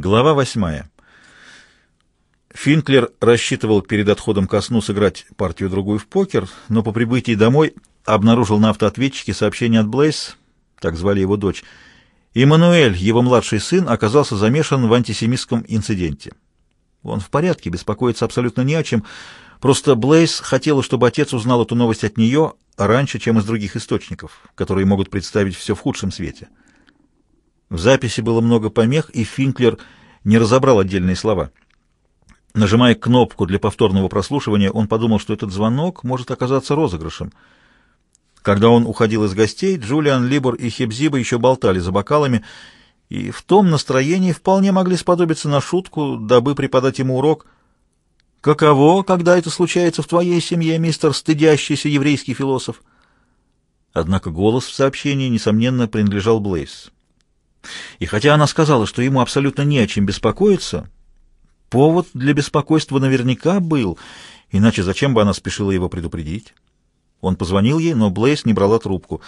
Глава восьмая. Финклер рассчитывал перед отходом ко сну сыграть партию-другую в покер, но по прибытии домой обнаружил на автоответчике сообщение от Блейс, так звали его дочь. Эммануэль, его младший сын, оказался замешан в антисемистском инциденте. Он в порядке, беспокоиться абсолютно не о чем, просто Блейс хотела, чтобы отец узнал эту новость от нее раньше, чем из других источников, которые могут представить все в худшем свете. В записи было много помех, и Финклер не разобрал отдельные слова. Нажимая кнопку для повторного прослушивания, он подумал, что этот звонок может оказаться розыгрышем. Когда он уходил из гостей, Джулиан Либор и Хебзиба еще болтали за бокалами, и в том настроении вполне могли сподобиться на шутку, дабы преподать ему урок. «Каково, когда это случается в твоей семье, мистер стыдящийся еврейский философ?» Однако голос в сообщении, несомненно, принадлежал Блейс. И хотя она сказала, что ему абсолютно не о чем беспокоиться, повод для беспокойства наверняка был, иначе зачем бы она спешила его предупредить? Он позвонил ей, но Блейс не брала трубку.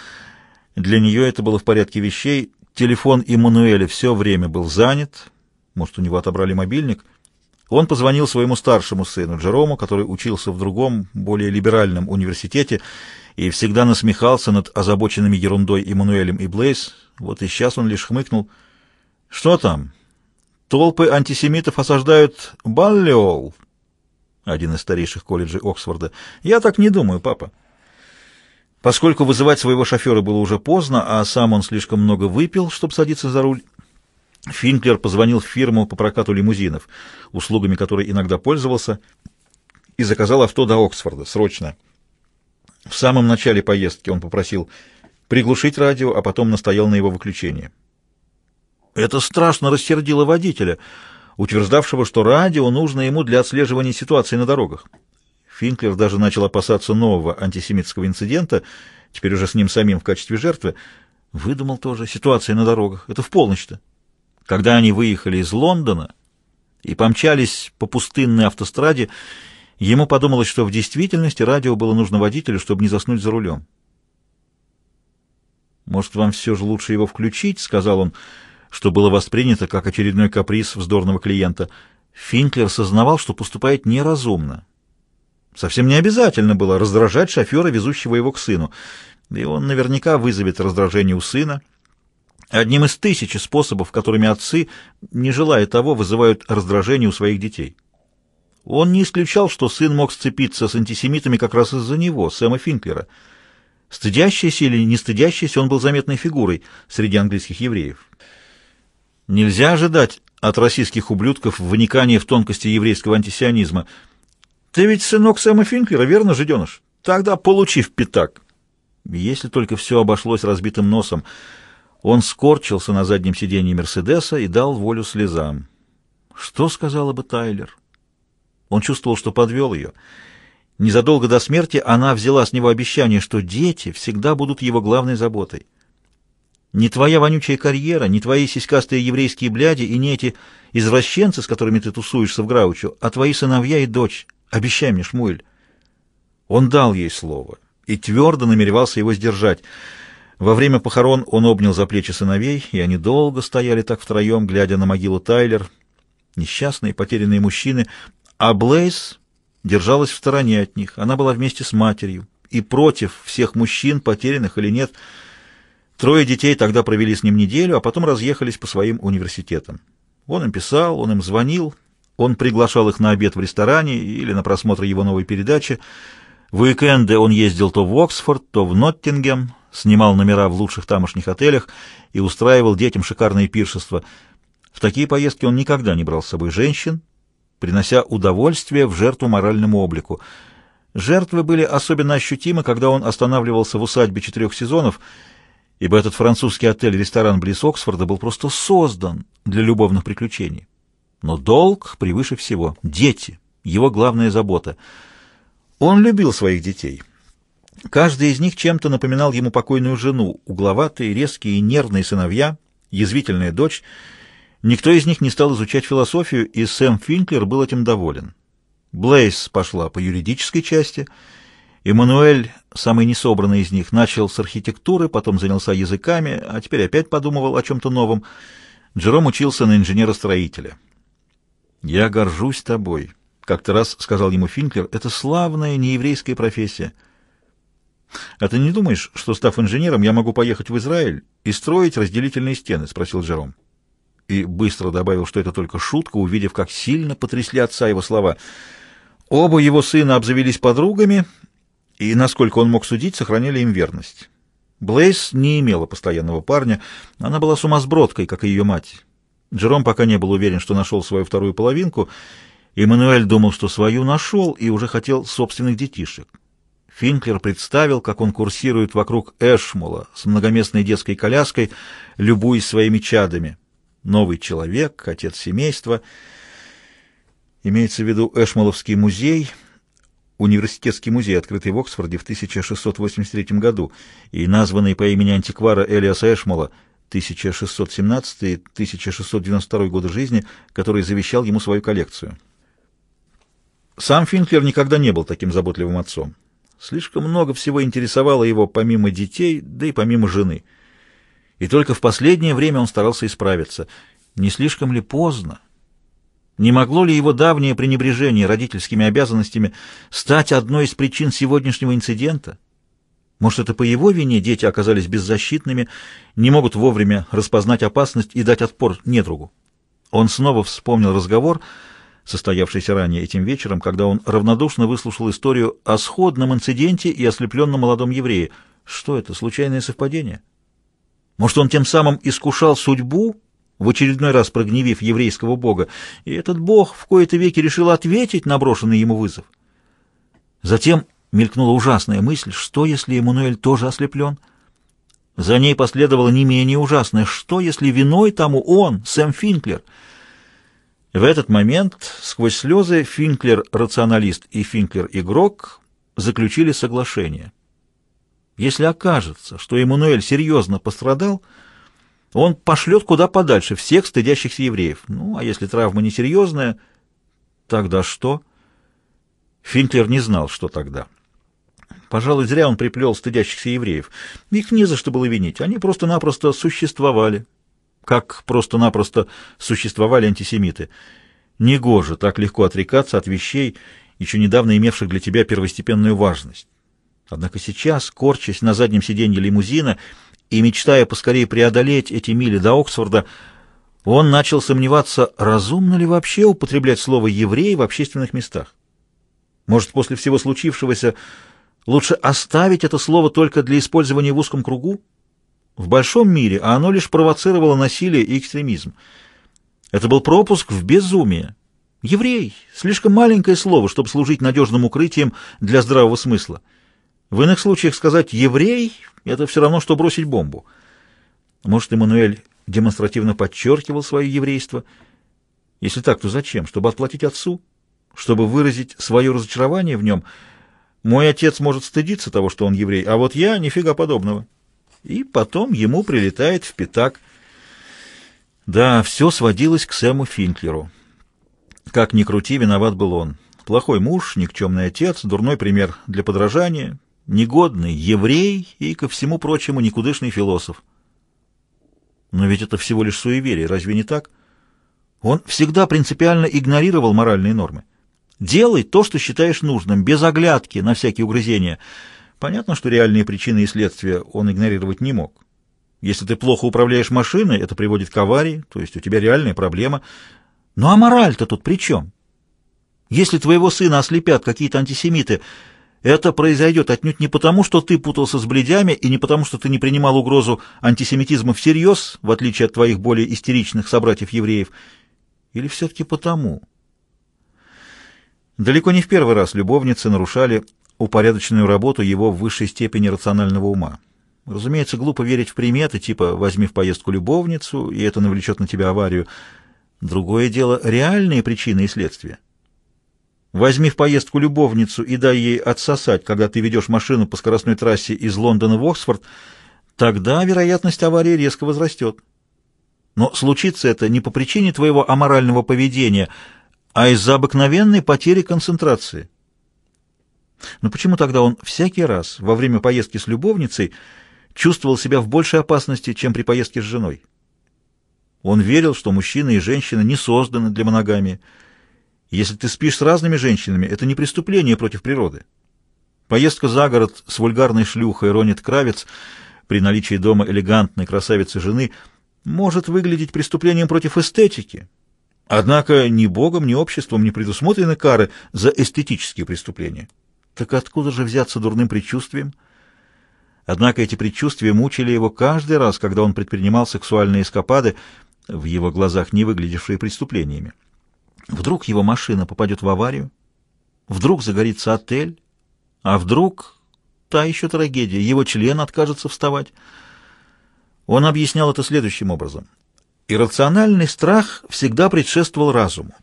Для нее это было в порядке вещей. Телефон Эммануэля все время был занят. Может, у него отобрали мобильник? Он позвонил своему старшему сыну Джерому, который учился в другом, более либеральном университете и всегда насмехался над озабоченными ерундой Эммануэлем и Блейс, вот и сейчас он лишь хмыкнул. «Что там? Толпы антисемитов осаждают Баллиол?» Один из старейших колледжей Оксфорда. «Я так не думаю, папа». Поскольку вызывать своего шофера было уже поздно, а сам он слишком много выпил, чтобы садиться за руль, Финклер позвонил в фирму по прокату лимузинов, услугами которой иногда пользовался, и заказал авто до Оксфорда, срочно. В самом начале поездки он попросил приглушить радио, а потом настоял на его выключении. Это страшно рассердило водителя, утверждавшего, что радио нужно ему для отслеживания ситуации на дорогах. Финклер даже начал опасаться нового антисемитского инцидента, теперь уже с ним самим в качестве жертвы. Выдумал тоже ситуация на дорогах. Это в полночь-то. Когда они выехали из Лондона и помчались по пустынной автостраде, ему подумалось, что в действительности радио было нужно водителю, чтобы не заснуть за рулем. «Может, вам все же лучше его включить?» — сказал он, что было воспринято как очередной каприз вздорного клиента. Финклер сознавал, что поступает неразумно. Совсем не обязательно было раздражать шофера, везущего его к сыну. И он наверняка вызовет раздражение у сына. Одним из тысячи способов, которыми отцы, не желая того, вызывают раздражение у своих детей. Он не исключал, что сын мог сцепиться с антисемитами как раз из-за него, Сэма Финклера. Стыдящийся или не стыдящийся, он был заметной фигурой среди английских евреев. Нельзя ожидать от российских ублюдков вникания в тонкости еврейского антисионизма. Ты ведь сынок Сэма Финклера, верно, жиденыш? Тогда получив пятак. Если только все обошлось разбитым носом. Он скорчился на заднем сиденье Мерседеса и дал волю слезам. Что сказала бы Тайлер? Он чувствовал, что подвел ее. Незадолго до смерти она взяла с него обещание, что дети всегда будут его главной заботой. Не твоя вонючая карьера, не твои сиськастые еврейские бляди и не эти извращенцы, с которыми ты тусуешься в Граучу, а твои сыновья и дочь. Обещай мне, Шмуэль. Он дал ей слово и твердо намеревался его сдержать. Во время похорон он обнял за плечи сыновей, и они долго стояли так втроем, глядя на могилу Тайлер. Несчастные, потерянные мужчины. А Блейз держалась в стороне от них. Она была вместе с матерью и против всех мужчин, потерянных или нет. Трое детей тогда провели с ним неделю, а потом разъехались по своим университетам. Он им писал, он им звонил, он приглашал их на обед в ресторане или на просмотр его новой передачи. В уикенды он ездил то в Оксфорд, то в Ноттингем, снимал номера в лучших тамошних отелях и устраивал детям шикарные пиршества. В такие поездки он никогда не брал с собой женщин, принося удовольствие в жертву моральному облику. Жертвы были особенно ощутимы, когда он останавливался в усадьбе четырех сезонов, ибо этот французский отель-ресторан близ Оксфорда был просто создан для любовных приключений. Но долг превыше всего. Дети — его главная забота. Он любил своих детей. Каждый из них чем-то напоминал ему покойную жену, угловатые, резкие и нервные сыновья, язвительная дочь — Никто из них не стал изучать философию, и Сэм Финклер был этим доволен. Блейс пошла по юридической части, Эммануэль, самый несобранный из них, начал с архитектуры, потом занялся языками, а теперь опять подумывал о чем-то новом. Джером учился на инженера-строителя. «Я горжусь тобой», — как-то раз сказал ему Финклер, — «это славная нееврейская профессия». «А ты не думаешь, что, став инженером, я могу поехать в Израиль и строить разделительные стены?» — спросил Джером и быстро добавил, что это только шутка, увидев, как сильно потрясли отца его слова. Оба его сына обзавелись подругами и, насколько он мог судить, сохраняли им верность. Блейс не имела постоянного парня, она была сумасбродкой, как и ее мать. Джером пока не был уверен, что нашел свою вторую половинку, и Мануэль думал, что свою нашел и уже хотел собственных детишек. Финклер представил, как он курсирует вокруг Эшмула с многоместной детской коляской, любуясь своими чадами новый человек, отец семейства. Имеется в виду Эшмоловский музей, университетский музей, открытый в Оксфорде в 1683 году и названный по имени антиквара Элиаса Эшмола 1617-1692 годы жизни, который завещал ему свою коллекцию. Сам Финклер никогда не был таким заботливым отцом. Слишком много всего интересовало его помимо детей, да и помимо жены – и только в последнее время он старался исправиться. Не слишком ли поздно? Не могло ли его давнее пренебрежение родительскими обязанностями стать одной из причин сегодняшнего инцидента? Может, это по его вине дети оказались беззащитными, не могут вовремя распознать опасность и дать отпор недругу? Он снова вспомнил разговор, состоявшийся ранее этим вечером, когда он равнодушно выслушал историю о сходном инциденте и ослепленном молодом еврее. Что это, случайное совпадение? — может, он тем самым искушал судьбу, в очередной раз прогневив еврейского бога, и этот бог в кои-то веки решил ответить на брошенный ему вызов. Затем мелькнула ужасная мысль, что если Эммануэль тоже ослеплен? За ней последовало не менее ужасное, что если виной тому он, Сэм Финклер? В этот момент сквозь слезы Финклер-рационалист и Финклер-игрок заключили соглашение — если окажется, что Эммануэль серьезно пострадал, он пошлет куда подальше всех стыдящихся евреев. Ну, а если травма несерьезная, тогда что? Финклер не знал, что тогда. Пожалуй, зря он приплел стыдящихся евреев. Их не за что было винить. Они просто-напросто существовали. Как просто-напросто существовали антисемиты. Негоже так легко отрекаться от вещей, еще недавно имевших для тебя первостепенную важность. Однако сейчас, корчась на заднем сиденье лимузина и мечтая поскорее преодолеть эти мили до Оксфорда, он начал сомневаться, разумно ли вообще употреблять слово «еврей» в общественных местах. Может, после всего случившегося лучше оставить это слово только для использования в узком кругу? В большом мире а оно лишь провоцировало насилие и экстремизм. Это был пропуск в безумие. Еврей — слишком маленькое слово, чтобы служить надежным укрытием для здравого смысла. В иных случаях сказать «еврей» — это все равно, что бросить бомбу. Может, Эммануэль демонстративно подчеркивал свое еврейство. Если так, то зачем? Чтобы отплатить отцу? Чтобы выразить свое разочарование в нем? Мой отец может стыдиться того, что он еврей, а вот я — нифига подобного. И потом ему прилетает в пятак. Да, все сводилось к Сэму Финклеру. Как ни крути, виноват был он. Плохой муж, никчемный отец, дурной пример для подражания, негодный еврей и, ко всему прочему, никудышный философ. Но ведь это всего лишь суеверие, разве не так? Он всегда принципиально игнорировал моральные нормы. Делай то, что считаешь нужным, без оглядки на всякие угрызения. Понятно, что реальные причины и следствия он игнорировать не мог. Если ты плохо управляешь машиной, это приводит к аварии, то есть у тебя реальная проблема. Ну а мораль-то тут при чем? Если твоего сына ослепят какие-то антисемиты, это произойдет отнюдь не потому, что ты путался с бледями, и не потому, что ты не принимал угрозу антисемитизма всерьез, в отличие от твоих более истеричных собратьев-евреев, или все-таки потому? Далеко не в первый раз любовницы нарушали упорядоченную работу его в высшей степени рационального ума. Разумеется, глупо верить в приметы, типа «возьми в поездку любовницу, и это навлечет на тебя аварию». Другое дело — реальные причины и следствия. Возьми в поездку любовницу и дай ей отсосать, когда ты ведешь машину по скоростной трассе из Лондона в Оксфорд, тогда вероятность аварии резко возрастет. Но случится это не по причине твоего аморального поведения, а из-за обыкновенной потери концентрации. Но почему тогда он всякий раз во время поездки с любовницей чувствовал себя в большей опасности, чем при поездке с женой? Он верил, что мужчина и женщина не созданы для моногамии, если ты спишь с разными женщинами, это не преступление против природы. Поездка за город с вульгарной шлюхой Ронит Кравец при наличии дома элегантной красавицы жены может выглядеть преступлением против эстетики. Однако ни богом, ни обществом не предусмотрены кары за эстетические преступления. Так откуда же взяться дурным предчувствием? Однако эти предчувствия мучили его каждый раз, когда он предпринимал сексуальные эскапады, в его глазах не выглядевшие преступлениями. Вдруг его машина попадет в аварию, вдруг загорится отель, а вдруг та еще трагедия, его член откажется вставать. Он объяснял это следующим образом. Иррациональный страх всегда предшествовал разуму.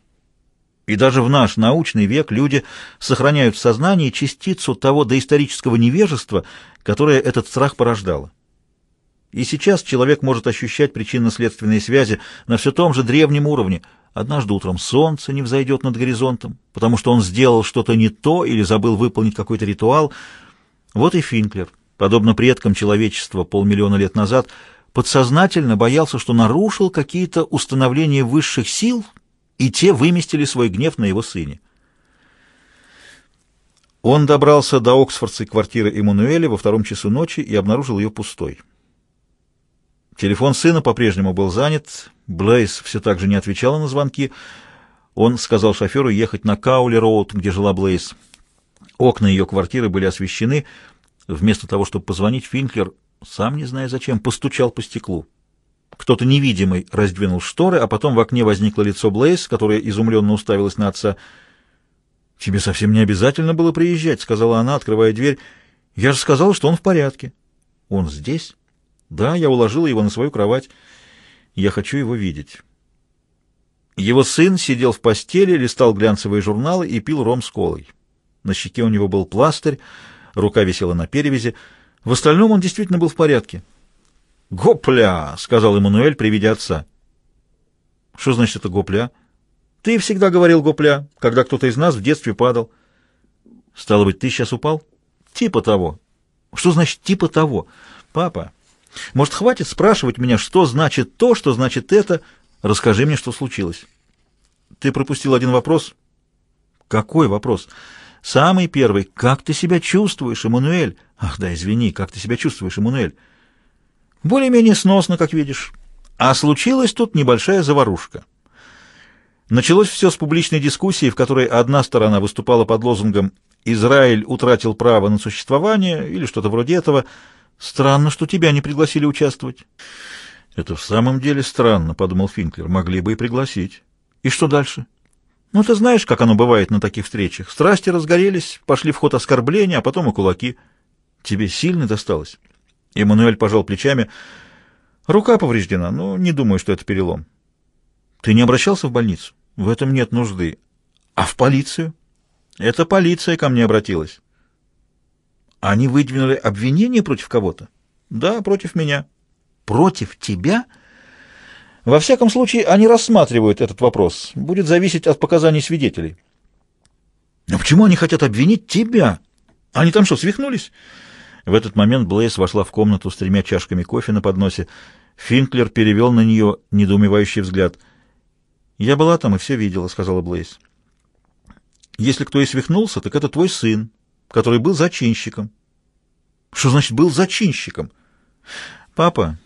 И даже в наш научный век люди сохраняют в сознании частицу того доисторического невежества, которое этот страх порождало. И сейчас человек может ощущать причинно-следственные связи на все том же древнем уровне, Однажды утром солнце не взойдет над горизонтом, потому что он сделал что-то не то или забыл выполнить какой-то ритуал. Вот и Финклер, подобно предкам человечества полмиллиона лет назад, подсознательно боялся, что нарушил какие-то установления высших сил, и те выместили свой гнев на его сыне. Он добрался до оксфордской квартиры Эммануэля во втором часу ночи и обнаружил ее пустой. Телефон сына по-прежнему был занят, Блейз все так же не отвечала на звонки. Он сказал шоферу ехать на Каули-роуд, где жила Блейз. Окна ее квартиры были освещены. Вместо того, чтобы позвонить, Финклер, сам не зная зачем, постучал по стеклу. Кто-то невидимый раздвинул шторы, а потом в окне возникло лицо Блейз, которое изумленно уставилось на отца. «Тебе совсем не обязательно было приезжать», — сказала она, открывая дверь. «Я же сказала, что он в порядке». «Он здесь?» Да, я уложил его на свою кровать. Я хочу его видеть. Его сын сидел в постели, листал глянцевые журналы и пил ром с колой. На щеке у него был пластырь, рука висела на перевязи. В остальном он действительно был в порядке. «Гопля!» — сказал Эммануэль при виде отца. «Что значит это гопля?» «Ты всегда говорил гопля, когда кто-то из нас в детстве падал». «Стало быть, ты сейчас упал?» «Типа того». «Что значит «типа того»?» «Папа, может, хватит спрашивать меня, что значит то, что значит это? Расскажи мне, что случилось. Ты пропустил один вопрос. Какой вопрос? Самый первый. Как ты себя чувствуешь, Эммануэль? Ах да, извини, как ты себя чувствуешь, Эммануэль? Более-менее сносно, как видишь. А случилась тут небольшая заварушка. Началось все с публичной дискуссии, в которой одна сторона выступала под лозунгом «Израиль утратил право на существование» или что-то вроде этого – Странно, что тебя не пригласили участвовать. Это в самом деле странно, подумал Финклер. Могли бы и пригласить. И что дальше? Ну, ты знаешь, как оно бывает на таких встречах. Страсти разгорелись, пошли в ход оскорбления, а потом и кулаки. Тебе сильно досталось? Эммануэль пожал плечами. Рука повреждена, но не думаю, что это перелом. Ты не обращался в больницу? В этом нет нужды. А в полицию? Это полиция ко мне обратилась. Они выдвинули обвинение против кого-то? Да, против меня. Против тебя? Во всяком случае, они рассматривают этот вопрос. Будет зависеть от показаний свидетелей. Но почему они хотят обвинить тебя? Они там что, свихнулись? В этот момент Блейс вошла в комнату с тремя чашками кофе на подносе. Финклер перевел на нее недоумевающий взгляд. «Я была там и все видела», — сказала Блейс. «Если кто и свихнулся, так это твой сын, который был зачинщиком. Что значит «был зачинщиком»? Папа,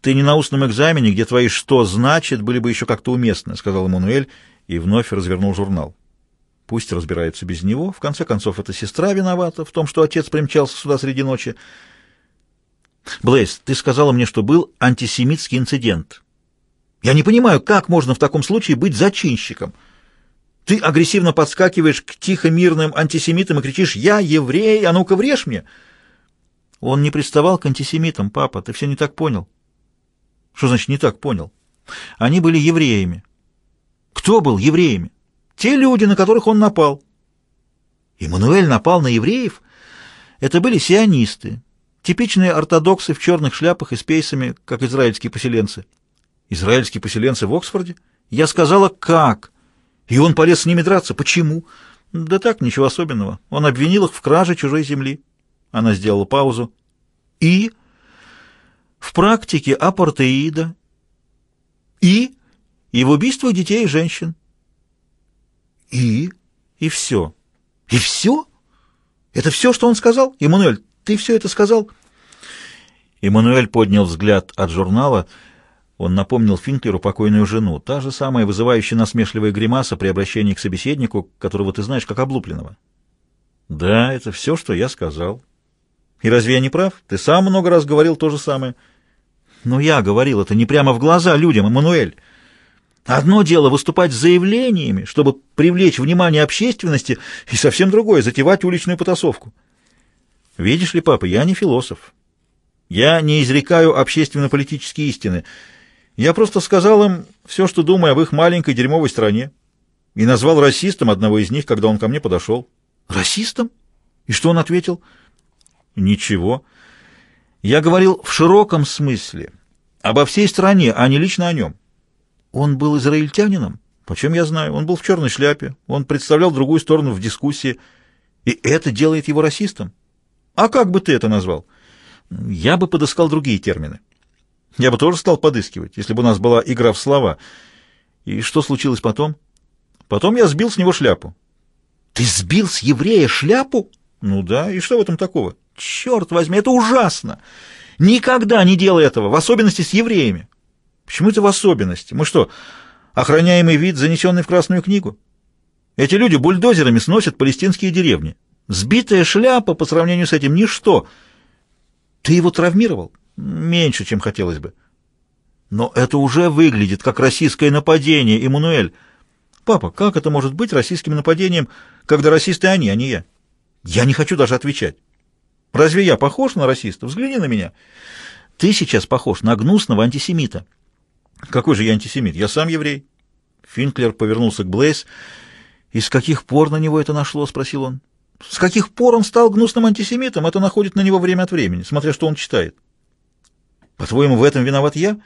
ты не на устном экзамене, где твои «что значит» были бы еще как-то уместны, сказал Эммануэль и вновь развернул журнал. Пусть разбирается без него. В конце концов, эта сестра виновата в том, что отец примчался сюда среди ночи. Блейс, ты сказала мне, что был антисемитский инцидент. Я не понимаю, как можно в таком случае быть зачинщиком?» Ты агрессивно подскакиваешь к тихо-мирным антисемитам и кричишь «Я еврей, а ну-ка врежь мне!» Он не приставал к антисемитам, папа, ты все не так понял. Что значит «не так понял»? Они были евреями. Кто был евреями? Те люди, на которых он напал. Иммануэль напал на евреев? Это были сионисты, типичные ортодоксы в черных шляпах и с пейсами, как израильские поселенцы. Израильские поселенцы в Оксфорде? Я сказала, как? И он полез с ними драться. Почему? Да так, ничего особенного. Он обвинил их в краже чужой земли. Она сделала паузу. И? В практике апартеида. И? И в убийствах детей и женщин. И? И все. И все? Это все, что он сказал? Эммануэль, ты все это сказал? Эммануэль поднял взгляд от журнала — он напомнил Финклеру покойную жену, та же самая вызывающая насмешливая гримаса при обращении к собеседнику, которого ты знаешь как облупленного. «Да, это все, что я сказал». «И разве я не прав? Ты сам много раз говорил то же самое». «Но я говорил это не прямо в глаза людям, Эммануэль. Одно дело выступать с заявлениями, чтобы привлечь внимание общественности, и совсем другое — затевать уличную потасовку». «Видишь ли, папа, я не философ. Я не изрекаю общественно-политические истины». Я просто сказал им все, что думаю об их маленькой дерьмовой стране, и назвал расистом одного из них, когда он ко мне подошел. «Расистом?» И что он ответил? «Ничего. Я говорил в широком смысле, обо всей стране, а не лично о нем. Он был израильтянином? Почем я знаю? Он был в черной шляпе, он представлял другую сторону в дискуссии, и это делает его расистом. А как бы ты это назвал? Я бы подыскал другие термины». Я бы тоже стал подыскивать, если бы у нас была игра в слова. И что случилось потом? Потом я сбил с него шляпу. Ты сбил с еврея шляпу? Ну да, и что в этом такого? Черт возьми, это ужасно! Никогда не делай этого, в особенности с евреями. Почему это в особенности? Мы что, охраняемый вид, занесенный в Красную книгу? Эти люди бульдозерами сносят палестинские деревни. Сбитая шляпа по сравнению с этим ничто. Ты его травмировал, Меньше, чем хотелось бы. Но это уже выглядит как российское нападение, Эммануэль. Папа, как это может быть российским нападением, когда расисты они, а не я? Я не хочу даже отвечать. Разве я похож на расиста? Взгляни на меня. Ты сейчас похож на гнусного антисемита. Какой же я антисемит? Я сам еврей. Финклер повернулся к Блейз. «И с каких пор на него это нашло?» — спросил он. «С каких пор он стал гнусным антисемитом? Это находит на него время от времени, смотря что он читает». По-твоему, в этом виноват я?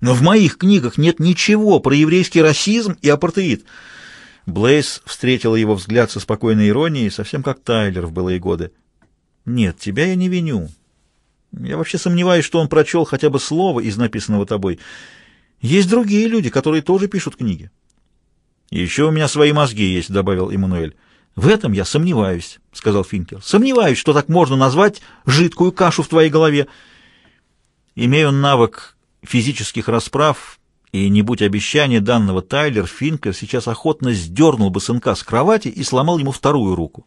Но в моих книгах нет ничего про еврейский расизм и апартеид. Блейз встретила его взгляд со спокойной иронией, совсем как Тайлер в былые годы. «Нет, тебя я не виню. Я вообще сомневаюсь, что он прочел хотя бы слово из написанного тобой. Есть другие люди, которые тоже пишут книги». «Еще у меня свои мозги есть», — добавил Эммануэль. «В этом я сомневаюсь», — сказал Финкер. «Сомневаюсь, что так можно назвать жидкую кашу в твоей голове». Имея навык физических расправ и не будь обещания данного Тайлер, Финкер сейчас охотно сдернул бы сынка с кровати и сломал ему вторую руку.